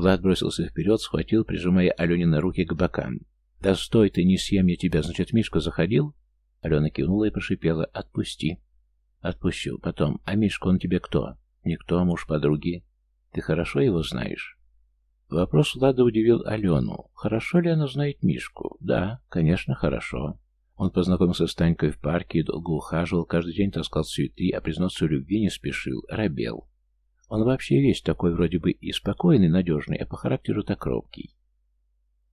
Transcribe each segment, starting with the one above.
Влад бросился вперед, схватил, прижимая Аленины руки к бокам. «Да стой ты, не съем я тебя, значит, Мишка заходил?» Алена кивнула и прошипела. «Отпусти». «Отпущу. Потом. А Мишка, он тебе кто?» «Никто, муж подруги. Ты хорошо его знаешь?» Вопрос Влада удивил Алену. Хорошо ли она знает Мишку? Да, конечно, хорошо. Он познакомился с Танькой в парке и долго ухаживал, каждый день таскал цветы, а признаться в любви не спешил, робел. Он вообще весь такой вроде бы и спокойный, надежный, а по характеру так робкий.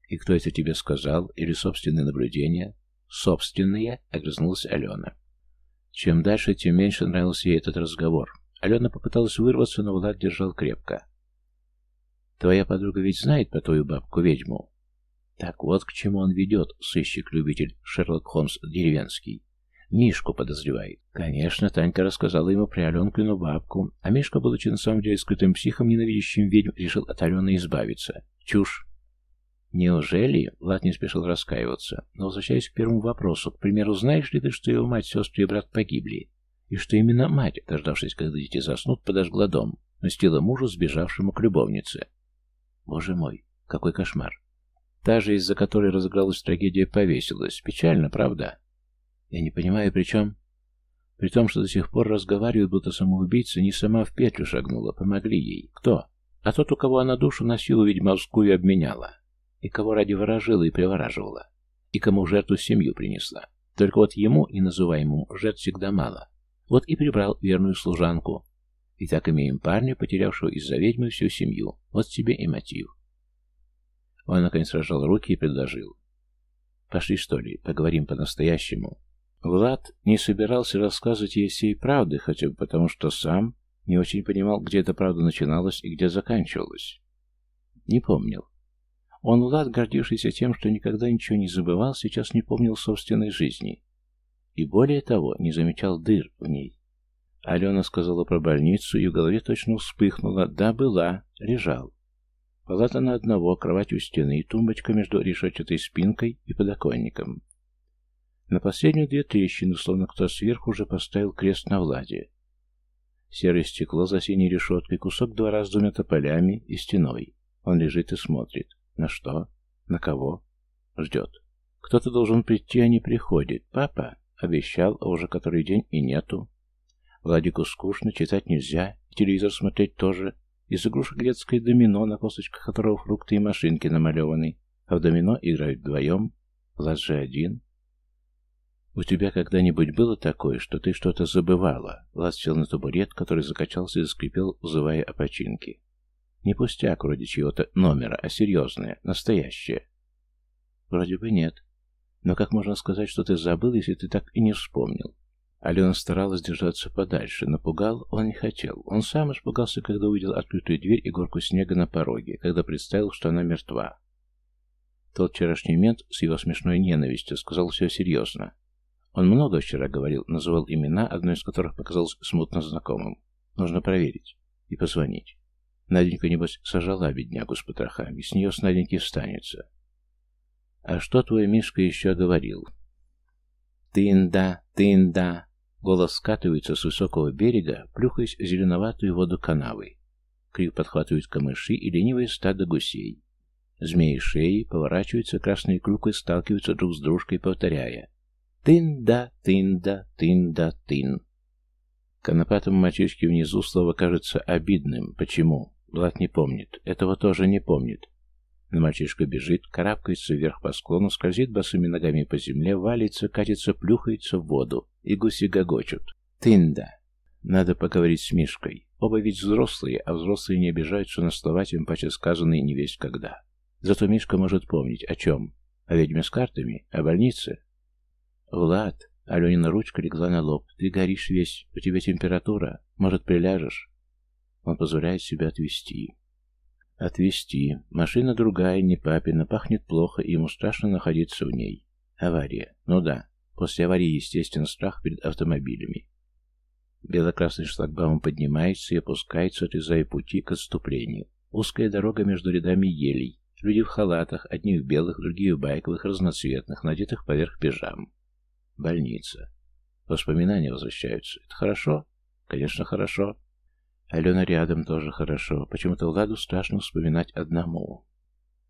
«И кто это тебе сказал? Или собственные наблюдения?» «Собственные?» — огрызнулась Алена. Чем дальше, тем меньше нравился ей этот разговор. Алена попыталась вырваться, но Влад держал крепко. «Твоя подруга ведь знает про твою бабку-ведьму?» «Так вот к чему он ведет, сыщик-любитель Шерлок Холмс деревенский. Мишку подозревает. Конечно, Танька рассказала ему про Аленкину бабку, а Мишка, будучи на самом деле скрытым психом, ненавидящим ведьм, решил от Алены избавиться. Чушь. Неужели? Влад не спешил раскаиваться. Но возвращаясь к первому вопросу, к примеру, знаешь ли ты, что его мать, сестры и брат погибли? И что именно мать, дождавшись, когда дети заснут, подожгла дом, мстила мужу, сбежавшему к любовнице? Боже мой, какой кошмар. Та же, из-за которой разыгралась трагедия, повесилась. Печально, правда? Я не понимаю, при чем... При том, что до сих пор разговаривают, будто самоубийца не сама в петлю шагнула, помогли ей. Кто? А тот, у кого она душу на силу ведьмовскую обменяла. И кого ради ворожила и привораживала. И кому жертву семью принесла. Только вот ему, неназываемому, жертв всегда мало. Вот и прибрал верную служанку. И так имеем парня, потерявшего из-за ведьмы всю семью. Вот тебе и мотив. Он, наконец, разжал руки и предложил. «Пошли, что ли, поговорим по-настоящему». Влад не собирался рассказывать ей всей правды, хотя бы потому, что сам не очень понимал, где эта правда начиналась и где заканчивалась. Не помнил. Он, Влад, гордившийся тем, что никогда ничего не забывал, сейчас не помнил собственной жизни. И более того, не замечал дыр в ней. Алена сказала про больницу, и в голове точно вспыхнула. Да, была, лежал. Палата на одного, кровать у стены и тумбочка между решетчатой спинкой и подоконником. На последнюю две трещины, словно кто сверху уже поставил крест на Владе. Серое стекло за синей решеткой, кусок двора с двумя тополями и стеной. Он лежит и смотрит. На что? На кого? Ждет. Кто-то должен прийти, а не приходит. Папа обещал, а уже который день и нету. Владику скучно, читать нельзя, телевизор смотреть тоже. Из игрушек детское домино, на косточках которого фрукты и машинки намалеваны. А в домино играют вдвоем. Влад же один. «У тебя когда-нибудь было такое, что ты что-то забывала?» Влад сел на табурет, который закачался и заскрипел, узывая о починке. «Не пустяк вроде чьего-то номера, а серьезное, настоящее». «Вроде бы нет. Но как можно сказать, что ты забыл, если ты так и не вспомнил?» Алена старалась держаться подальше. Напугал он не хотел. Он сам испугался, когда увидел открытую дверь и горку снега на пороге, когда представил, что она мертва. Тот вчерашний мент с его смешной ненавистью сказал все серьезно. Он много вчера говорил, называл имена, одно из которых показалось смутно знакомым. Нужно проверить и позвонить. Наденька, небось, сожрала беднягу с потрохами, с нее с Наденьки встанется. А что твой Мишка еще говорил? Тында, тында. Голос скатывается с высокого берега, плюхаясь в зеленоватую воду канавы. Крик подхватывают камыши и ленивые стадо гусей. Змеи шеи поворачиваются красной кругой, сталкиваются друг с дружкой, повторяя Тын-да, тын-да, тын-да, тын. Конопатому мальчишке внизу слово кажется обидным. Почему? Влад не помнит. Этого тоже не помнит. Но мальчишка бежит, карабкается вверх по склону, скользит босыми ногами по земле, валится, катится, плюхается в воду. И гуси гогочут. Тында. Надо поговорить с Мишкой. Оба ведь взрослые, а взрослые не обижаются на слова, тем паче сказанные не весь когда. Зато Мишка может помнить. О чем? О ведьме с картами? О больнице? «Влад!» — Аленина ручка легла на лоб. «Ты горишь весь. У тебя температура. Может, приляжешь?» Он позволяет себя отвезти. Отвезти. Машина другая, не папина, пахнет плохо, и ему страшно находиться в ней. Авария. Ну да. После аварии, естественно, страх перед автомобилями. Белокрасный шлагбаум поднимается и опускается, отрезая пути к отступлению. Узкая дорога между рядами елей. Люди в халатах, одни в белых, другие в байковых, разноцветных, надетых поверх пижам. Больница. Воспоминания возвращаются. Это хорошо? Конечно, хорошо. Алена рядом тоже хорошо. Почему-то Владу страшно вспоминать одному.